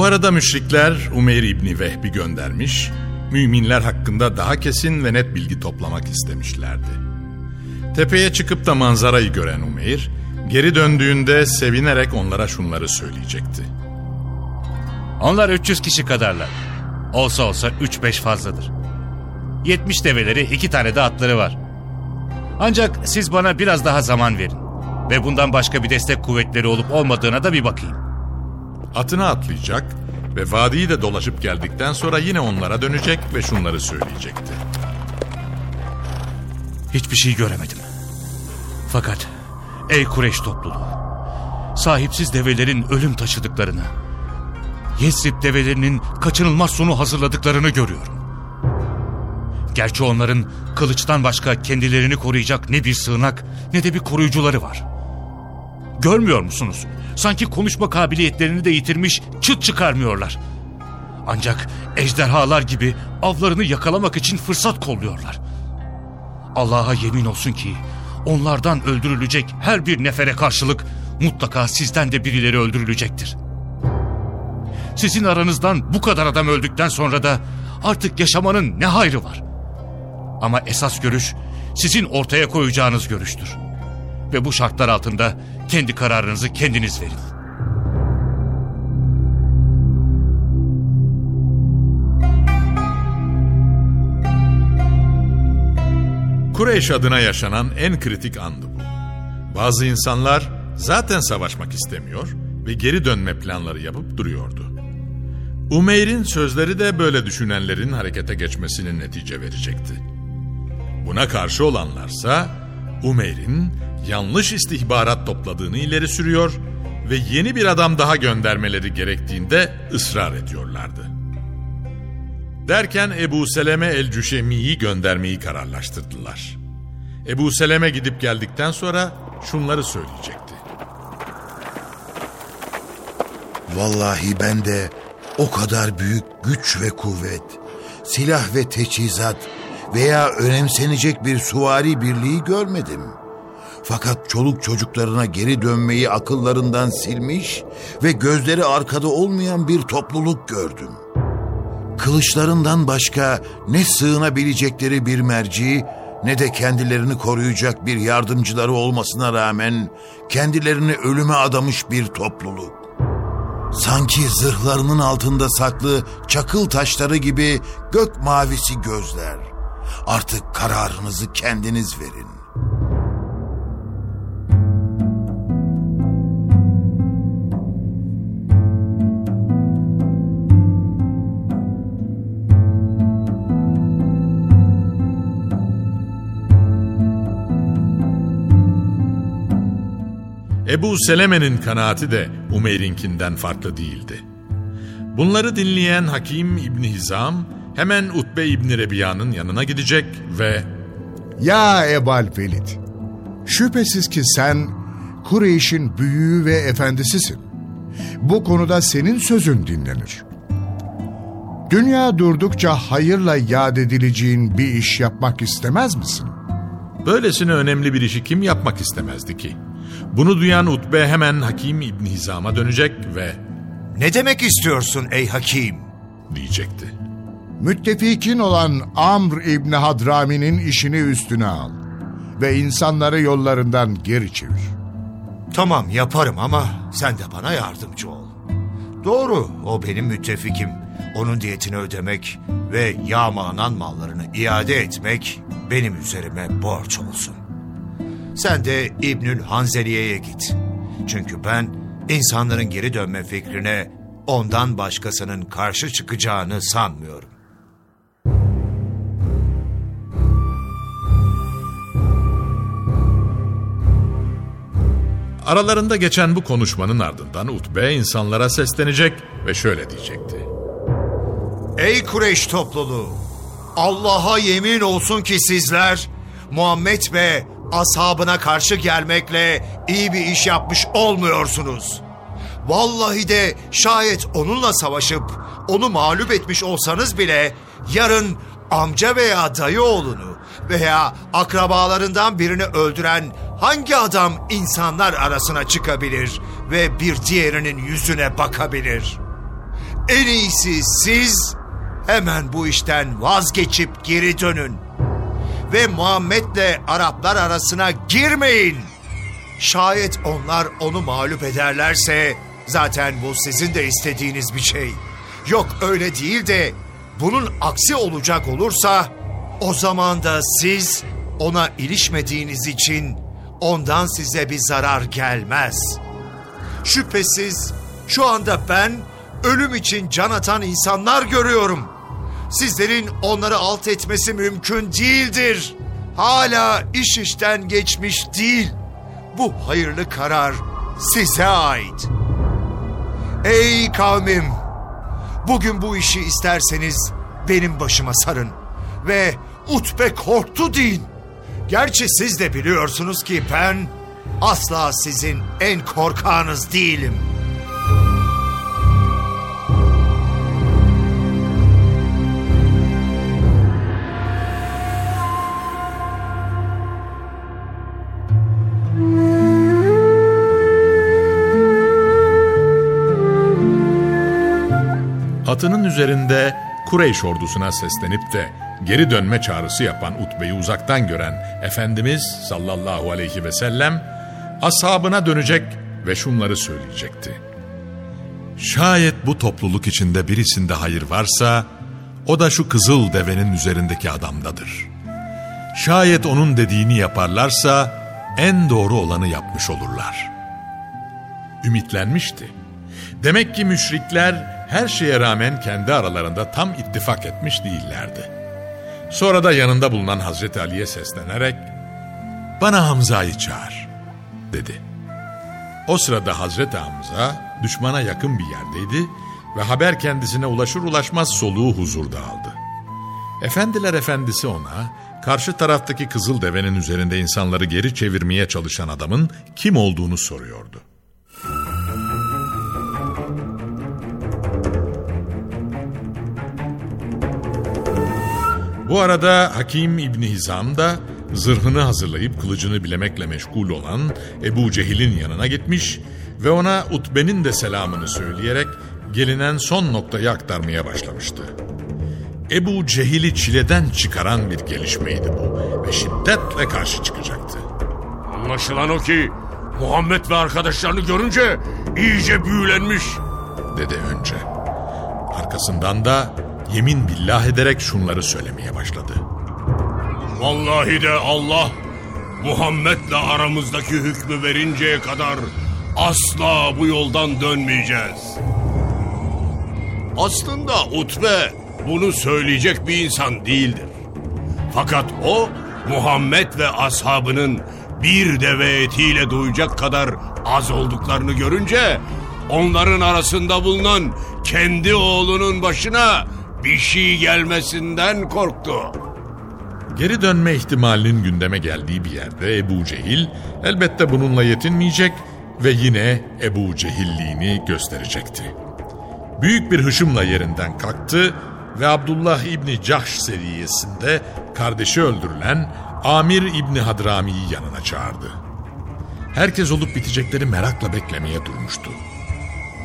Bu arada müşrikler Umeyr İbni Vehbi göndermiş, müminler hakkında daha kesin ve net bilgi toplamak istemişlerdi. Tepeye çıkıp da manzarayı gören Umeyr, geri döndüğünde sevinerek onlara şunları söyleyecekti. Onlar 300 kişi kadarlar. Olsa olsa 3-5 fazladır. 70 develeri, iki tane de atları var. Ancak siz bana biraz daha zaman verin. Ve bundan başka bir destek kuvvetleri olup olmadığına da bir bakayım. Atına atlayacak ve vadiyi de dolaşıp geldikten sonra yine onlara dönecek ve şunları söyleyecekti. Hiçbir şey göremedim. Fakat ey Kureyş topluluğu, sahipsiz develerin ölüm taşıdıklarını, Yesrib develerinin kaçınılmaz sonu hazırladıklarını görüyorum. Gerçi onların kılıçtan başka kendilerini koruyacak ne bir sığınak ne de bir koruyucuları var. Görmüyor musunuz? Sanki konuşma kabiliyetlerini de yitirmiş çıt çıkarmıyorlar. Ancak ejderhalar gibi avlarını yakalamak için fırsat kolluyorlar. Allah'a yemin olsun ki onlardan öldürülecek her bir nefere karşılık mutlaka sizden de birileri öldürülecektir. Sizin aranızdan bu kadar adam öldükten sonra da artık yaşamanın ne hayrı var? Ama esas görüş sizin ortaya koyacağınız görüştür. Ve bu şartlar altında kendi kararınızı kendiniz verin. Kureyş adına yaşanan en kritik andı bu. Bazı insanlar zaten savaşmak istemiyor ve geri dönme planları yapıp duruyordu. Umeyr'in sözleri de böyle düşünenlerin harekete geçmesinin netice verecekti. Buna karşı olanlarsa Umeyr'in yanlış istihbarat topladığını ileri sürüyor ve yeni bir adam daha göndermeleri gerektiğinde ısrar ediyorlardı. Derken Ebu Seleme el-Cüşemi'yi göndermeyi kararlaştırdılar. Ebu Seleme gidip geldikten sonra şunları söyleyecekti. Vallahi ben de o kadar büyük güç ve kuvvet, silah ve teçhizat veya önemsenecek bir suvari birliği görmedim. Fakat çoluk çocuklarına geri dönmeyi akıllarından silmiş ve gözleri arkada olmayan bir topluluk gördüm. Kılıçlarından başka ne sığınabilecekleri bir merci ne de kendilerini koruyacak bir yardımcıları olmasına rağmen kendilerini ölüme adamış bir topluluk. Sanki zırhlarının altında saklı çakıl taşları gibi gök mavisi gözler. Artık kararınızı kendiniz verin. Ebu Seleme'nin kanaati de Umeyr'inkinden farklı değildi. Bunları dinleyen Hakim İbni Hizam hemen Utbe İbni Rebiya'nın yanına gidecek ve Ya Ebal Velid, şüphesiz ki sen Kureyş'in büyüğü ve efendisisin. Bu konuda senin sözün dinlenir. Dünya durdukça hayırla yad edileceğin bir iş yapmak istemez misin? Böylesine önemli bir işi kim yapmak istemezdi ki? Bunu duyan Utbe hemen Hakim İbni Hizam'a dönecek ve Ne demek istiyorsun ey hakim? diyecekti. Müttefikin olan Amr İbni Hadrami'nin işini üstüne al ve insanları yollarından geri çevir. Tamam yaparım ama sen de bana yardımcı ol. Doğru o benim müttefikim. Onun diyetini ödemek ve yağmalanan mallarını iade etmek benim üzerime borç olsun. Sen de İbnül Hanzeliye'ye git. Çünkü ben insanların geri dönme fikrine ondan başkasının karşı çıkacağını sanmıyorum. Aralarında geçen bu konuşmanın ardından Utbe insanlara seslenecek ve şöyle diyecekti. Ey Kureyş topluluğu! Allah'a yemin olsun ki sizler Muhammed ve ashabına karşı gelmekle iyi bir iş yapmış olmuyorsunuz. Vallahi de şayet onunla savaşıp onu mağlup etmiş olsanız bile yarın amca veya dayı oğlunu veya akrabalarından birini öldüren hangi adam insanlar arasına çıkabilir ve bir diğerinin yüzüne bakabilir?'' En iyisi siz hemen bu işten vazgeçip geri dönün. Ve Muhammed'le Araplar arasına girmeyin. Şayet onlar onu mağlup ederlerse zaten bu sizin de istediğiniz bir şey. Yok öyle değil de bunun aksi olacak olursa o zaman da siz ona ilişmediğiniz için ondan size bir zarar gelmez.'' Şüphesiz şu anda ben ölüm için can atan insanlar görüyorum. Sizlerin onları alt etmesi mümkün değildir. Hala iş işten geçmiş değil. Bu hayırlı karar size ait. Ey kavmim! Bugün bu işi isterseniz benim başıma sarın. Ve Utbe korktu deyin. Gerçi siz de biliyorsunuz ki ben asla sizin en korkağınız değilim. Atının üzerinde Kureyş ordusuna seslenip de geri dönme çağrısı yapan Utbe'yi uzaktan gören Efendimiz sallallahu aleyhi ve sellem ashabına dönecek ve şunları söyleyecekti. Şayet bu topluluk içinde birisinde hayır varsa o da şu kızıl devenin üzerindeki adamdadır. Şayet onun dediğini yaparlarsa en doğru olanı yapmış olurlar. Ümitlenmişti. Demek ki müşrikler her şeye rağmen kendi aralarında tam ittifak etmiş değillerdi. Sonra da yanında bulunan Hazreti Ali'ye seslenerek ''Bana Hamza'yı çağır.'' dedi. O sırada Hazreti Hamza düşmana yakın bir yerdeydi ve haber kendisine ulaşır ulaşmaz soluğu huzurda aldı. Efendiler efendisi ona karşı taraftaki kızıl devenin üzerinde insanları geri çevirmeye çalışan adamın kim olduğunu soruyordu. Bu arada Hakim İbni Hizam da zırhını hazırlayıp kılıcını bilemekle meşgul olan Ebu Cehil'in yanına gitmiş ve ona Utbe'nin de selamını söyleyerek gelinen son noktayı aktarmaya başlamıştı. Ebu Cehil'i çileden çıkaran bir gelişmeydi bu ve şiddetle karşı çıkacaktı. Anlaşılan o ki Muhammed ve arkadaşlarını görünce iyice büyülenmiş. dedi önce. Arkasından da yemin billah ederek şunları söylemeye başladı. Vallahi de Allah Muhammed'le aramızdaki hükmü verinceye kadar asla bu yoldan dönmeyeceğiz. Aslında Utbe bunu söyleyecek bir insan değildir. Fakat o Muhammed ve ashabının bir deve etiyle doyacak kadar az olduklarını görünce onların arasında bulunan kendi oğlunun başına bir şey gelmesinden korktu. Geri dönme ihtimalinin gündeme geldiği bir yerde Ebu Cehil elbette bununla yetinmeyecek ve yine Ebu Cehilliğini gösterecekti. Büyük bir hışımla yerinden kalktı ve Abdullah İbni Cahş seriyesinde kardeşi öldürülen Amir İbni Hadrami'yi yanına çağırdı. Herkes olup bitecekleri merakla beklemeye durmuştu.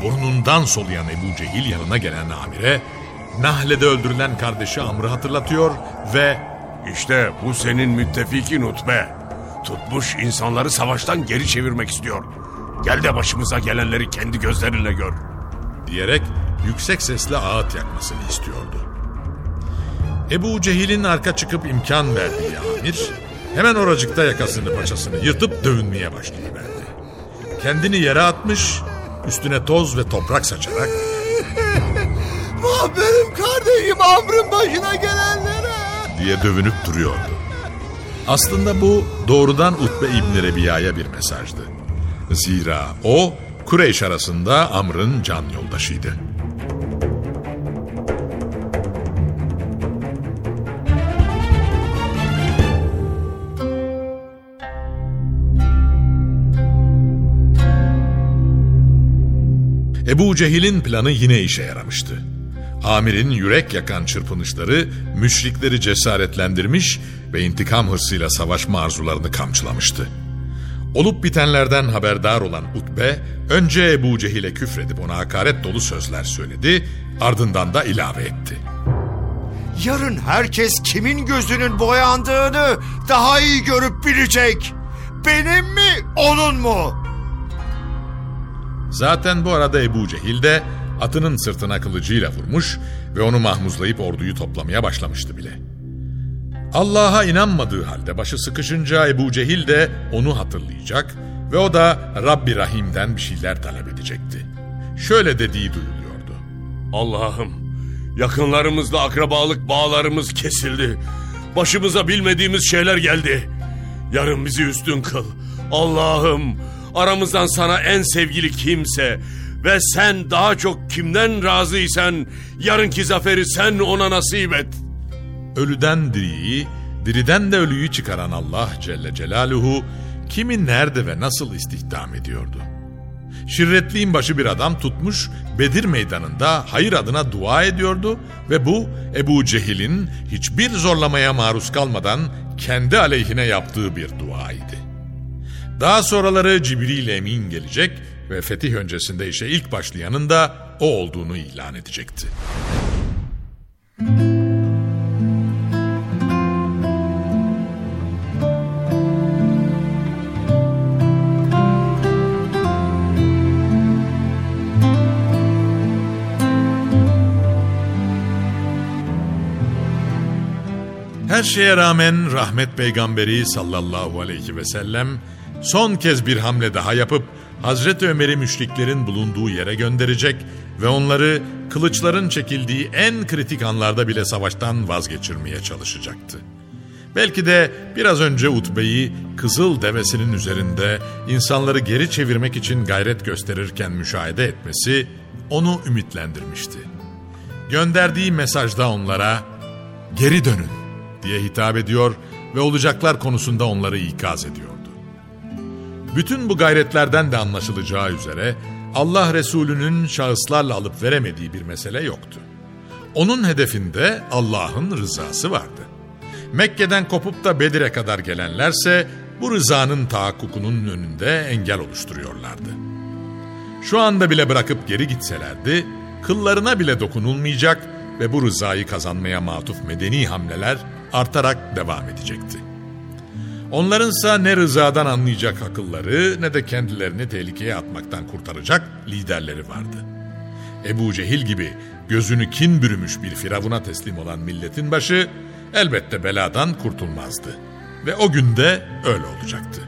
Burnundan soluyan Ebu Cehil yanına gelen Amir'e Nahle'de öldürülen kardeşi Amr'ı hatırlatıyor ve İşte bu senin müttefikin Utbe. Tutmuş insanları savaştan geri çevirmek istiyor. Gel de başımıza gelenleri kendi gözlerinle gör. diyerek yüksek sesle ağıt yakmasını istiyordu. Ebu Cehil'in arka çıkıp imkan verdiği amir hemen oracıkta yakasını paçasını yırtıp dövünmeye başlayıverdi. Kendini yere atmış, üstüne toz ve toprak saçarak Vah benim kardeşim Amr'ın başına gelenlere. diye dövünüp duruyordu. Aslında bu doğrudan Utbe İbni Rebiya'ya bir mesajdı. Zira o Kureyş arasında Amr'ın can yoldaşıydı. Ebu Cehil'in planı yine işe yaramıştı. Amir'in yürek yakan çırpınışları müşrikleri cesaretlendirmiş ve intikam hırsıyla savaşma arzularını kamçılamıştı. Olup bitenlerden haberdar olan Utbe, önce Ebu Cehil'e küfredip ona hakaret dolu sözler söyledi, ardından da ilave etti. Yarın herkes kimin gözünün boyandığını daha iyi görüp bilecek. Benim mi, onun mu? Zaten bu arada Ebu Cehil de atının sırtına kılıcıyla vurmuş ve onu mahmuzlayıp orduyu toplamaya başlamıştı bile. Allah'a inanmadığı halde başı sıkışınca Ebu Cehil de onu hatırlayacak ve o da Rabbi Rahim'den bir şeyler talep edecekti. Şöyle dediği duyuluyordu. Allah'ım yakınlarımızla akrabalık bağlarımız kesildi. Başımıza bilmediğimiz şeyler geldi. Yarın bizi üstün kıl. Allah'ım aramızdan sana en sevgili kimse ve sen daha çok kimden razıysan yarınki zaferi sen ona nasip et. Ölüden diriyi, diriden de ölüyü çıkaran Allah Celle Celaluhu kimi nerede ve nasıl istihdam ediyordu? Şirretliğin başı bir adam tutmuş Bedir meydanında hayır adına dua ediyordu ve bu Ebu Cehil'in hiçbir zorlamaya maruz kalmadan kendi aleyhine yaptığı bir duaydı. Daha sonraları Cibril Emin gelecek ve fetih öncesinde işe ilk başlayanın da o olduğunu ilan edecekti. Her şeye rağmen rahmet peygamberi sallallahu aleyhi ve sellem son kez bir hamle daha yapıp Hazreti Ömer'i müşriklerin bulunduğu yere gönderecek ve onları kılıçların çekildiği en kritik anlarda bile savaştan vazgeçirmeye çalışacaktı. Belki de biraz önce Utbe'yi kızıl devesinin üzerinde insanları geri çevirmek için gayret gösterirken müşahede etmesi onu ümitlendirmişti. Gönderdiği mesajda onlara geri dönün diye hitap ediyor ve olacaklar konusunda onları ikaz ediyordu. Bütün bu gayretlerden de anlaşılacağı üzere Allah Resulü'nün şahıslarla alıp veremediği bir mesele yoktu. Onun hedefinde Allah'ın rızası vardı. Mekke'den kopup da Bedir'e kadar gelenlerse bu rızanın tahakkukunun önünde engel oluşturuyorlardı. Şu anda bile bırakıp geri gitselerdi, kıllarına bile dokunulmayacak ve bu rızayı kazanmaya matuf medeni hamleler artarak devam edecekti. Onlarınsa ne rızadan anlayacak akılları ne de kendilerini tehlikeye atmaktan kurtaracak liderleri vardı. Ebu Cehil gibi gözünü kin bürümüş bir firavuna teslim olan milletin başı elbette beladan kurtulmazdı. Ve o günde öyle olacaktı.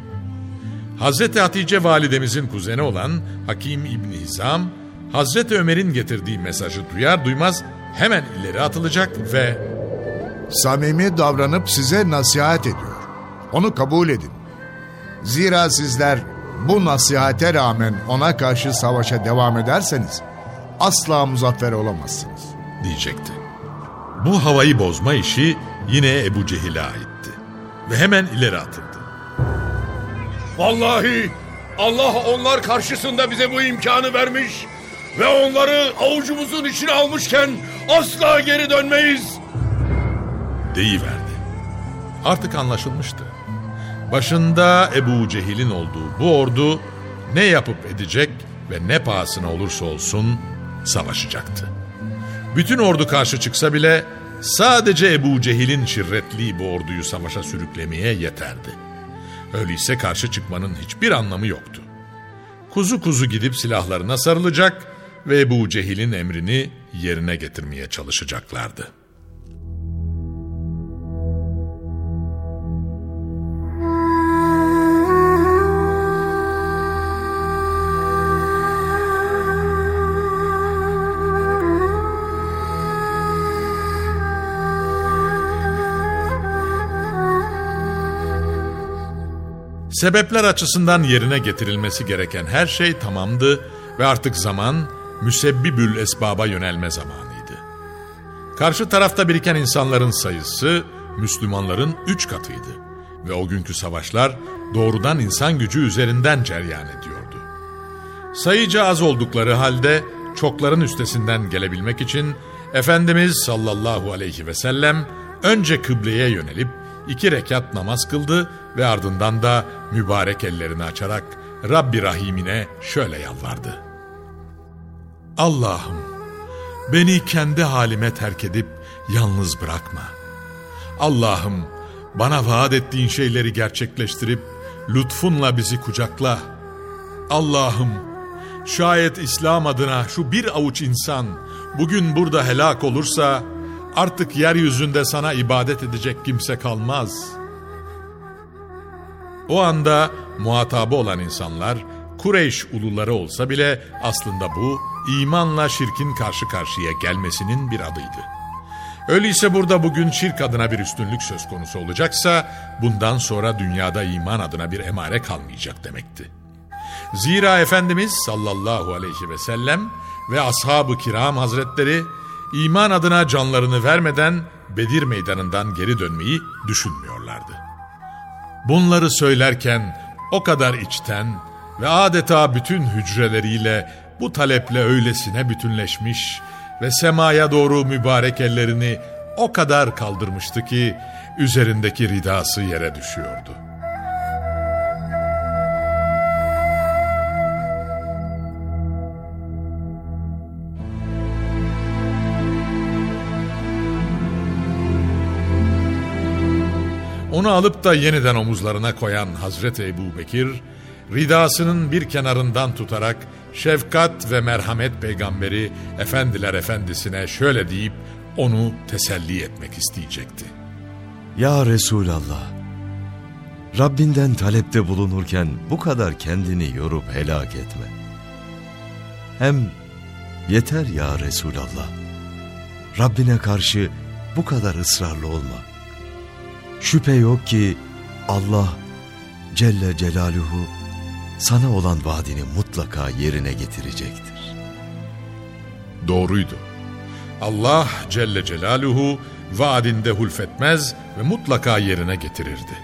Hazreti Hatice validemizin kuzeni olan Hakim İbni Hizam, Hazreti Ömer'in getirdiği mesajı duyar duymaz hemen ileri atılacak ve Samimi davranıp size nasihat ediyor. Onu kabul edin. Zira sizler bu nasihate rağmen ona karşı savaşa devam ederseniz asla muzaffer olamazsınız. diyecekti. Bu havayı bozma işi yine Ebu Cehil'e aitti. Ve hemen ileri atıldı. Vallahi Allah onlar karşısında bize bu imkanı vermiş ve onları avucumuzun içine almışken asla geri dönmeyiz. Deyiverdi. Artık anlaşılmıştı. Başında Ebu Cehil'in olduğu bu ordu ne yapıp edecek ve ne pahasına olursa olsun savaşacaktı. Bütün ordu karşı çıksa bile sadece Ebu Cehil'in şirretliği bu orduyu savaşa sürüklemeye yeterdi. Öyleyse karşı çıkmanın hiçbir anlamı yoktu. Kuzu kuzu gidip silahlarına sarılacak ve Ebu Cehil'in emrini yerine getirmeye çalışacaklardı. Sebepler açısından yerine getirilmesi gereken her şey tamamdı ve artık zaman müsebbibül esbaba yönelme zamanıydı. Karşı tarafta biriken insanların sayısı Müslümanların üç katıydı ve o günkü savaşlar doğrudan insan gücü üzerinden ceryan ediyordu. Sayıca az oldukları halde çokların üstesinden gelebilmek için Efendimiz sallallahu aleyhi ve sellem önce kıbleye yönelip iki rekat namaz kıldı ve ardından da mübarek ellerini açarak Rabbi Rahim'ine şöyle yalvardı. Allah'ım beni kendi halime terk edip yalnız bırakma. Allah'ım bana vaat ettiğin şeyleri gerçekleştirip lütfunla bizi kucakla. Allah'ım şayet İslam adına şu bir avuç insan bugün burada helak olursa artık yeryüzünde sana ibadet edecek kimse kalmaz. O anda muhatabı olan insanlar Kureyş uluları olsa bile aslında bu imanla şirkin karşı karşıya gelmesinin bir adıydı. Öyleyse burada bugün şirk adına bir üstünlük söz konusu olacaksa bundan sonra dünyada iman adına bir emare kalmayacak demekti. Zira Efendimiz sallallahu aleyhi ve sellem ve ashab-ı kiram hazretleri iman adına canlarını vermeden Bedir meydanından geri dönmeyi düşünmüyorlardı. Bunları söylerken o kadar içten ve adeta bütün hücreleriyle bu taleple öylesine bütünleşmiş ve semaya doğru mübarek ellerini o kadar kaldırmıştı ki üzerindeki ridası yere düşüyordu. Onu alıp da yeniden omuzlarına koyan Hazreti Ebu Bekir, ridasının bir kenarından tutarak şefkat ve merhamet peygamberi efendiler efendisine şöyle deyip onu teselli etmek isteyecekti. Ya Resulallah, Rabbinden talepte bulunurken bu kadar kendini yorup helak etme. Hem yeter ya Resulallah, Rabbine karşı bu kadar ısrarlı olma. Şüphe yok ki Allah Celle Celaluhu sana olan vaadini mutlaka yerine getirecektir. Doğruydu. Allah Celle Celaluhu vaadinde hulfetmez ve mutlaka yerine getirirdi.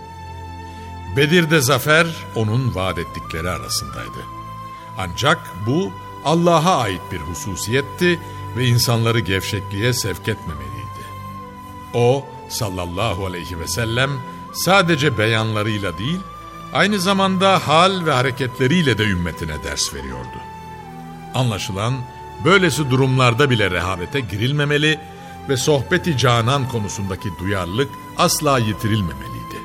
Bedir'de zafer onun vaat ettikleri arasındaydı. Ancak bu Allah'a ait bir hususiyetti ve insanları gevşekliğe sevk etmemeliydi. O sallallahu aleyhi ve sellem sadece beyanlarıyla değil, aynı zamanda hal ve hareketleriyle de ümmetine ders veriyordu. Anlaşılan böylesi durumlarda bile rehavete girilmemeli ve sohbeti canan konusundaki duyarlılık asla yitirilmemeliydi.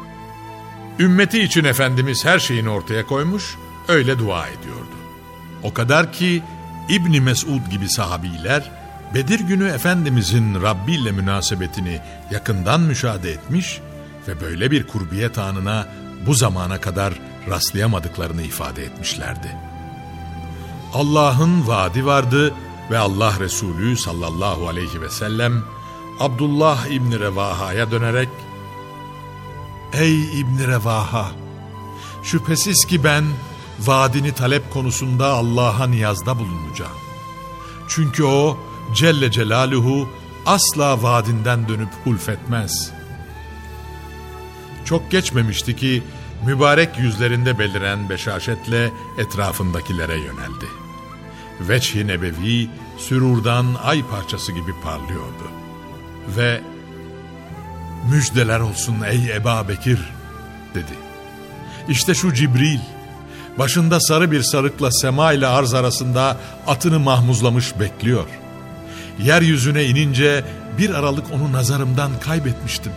Ümmeti için Efendimiz her şeyini ortaya koymuş, öyle dua ediyordu. O kadar ki İbni Mesud gibi sahabiler Bedir günü Efendimizin Rabbi ile münasebetini yakından müşahede etmiş ve böyle bir kurbiyet anına bu zamana kadar rastlayamadıklarını ifade etmişlerdi. Allah'ın vaadi vardı ve Allah Resulü sallallahu aleyhi ve sellem Abdullah İbni Revaha'ya dönerek Ey İbni Revaha! Şüphesiz ki ben vaadini talep konusunda Allah'a niyazda bulunacağım. Çünkü o Celle Celaluhu asla vaadinden dönüp hulfetmez. Çok geçmemişti ki Mübarek yüzlerinde beliren beşaşetle etrafındakilere yöneldi. Veçh-i Nebevi sürurdan ay parçası gibi parlıyordu. Ve müjdeler olsun ey Eba Bekir dedi. İşte şu Cibril başında sarı bir sarıkla sema ile arz arasında atını mahmuzlamış bekliyor. Yeryüzüne inince bir aralık onu nazarımdan kaybetmiştim.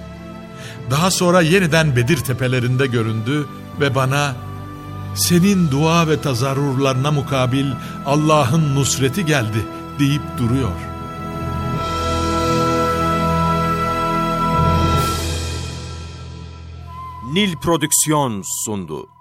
Daha sonra yeniden Bedir tepelerinde göründü ve bana senin dua ve tazarrurlarına mukabil Allah'ın nusreti geldi deyip duruyor. Nil Prodüksiyon sundu.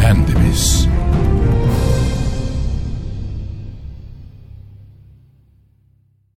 Efendimiz.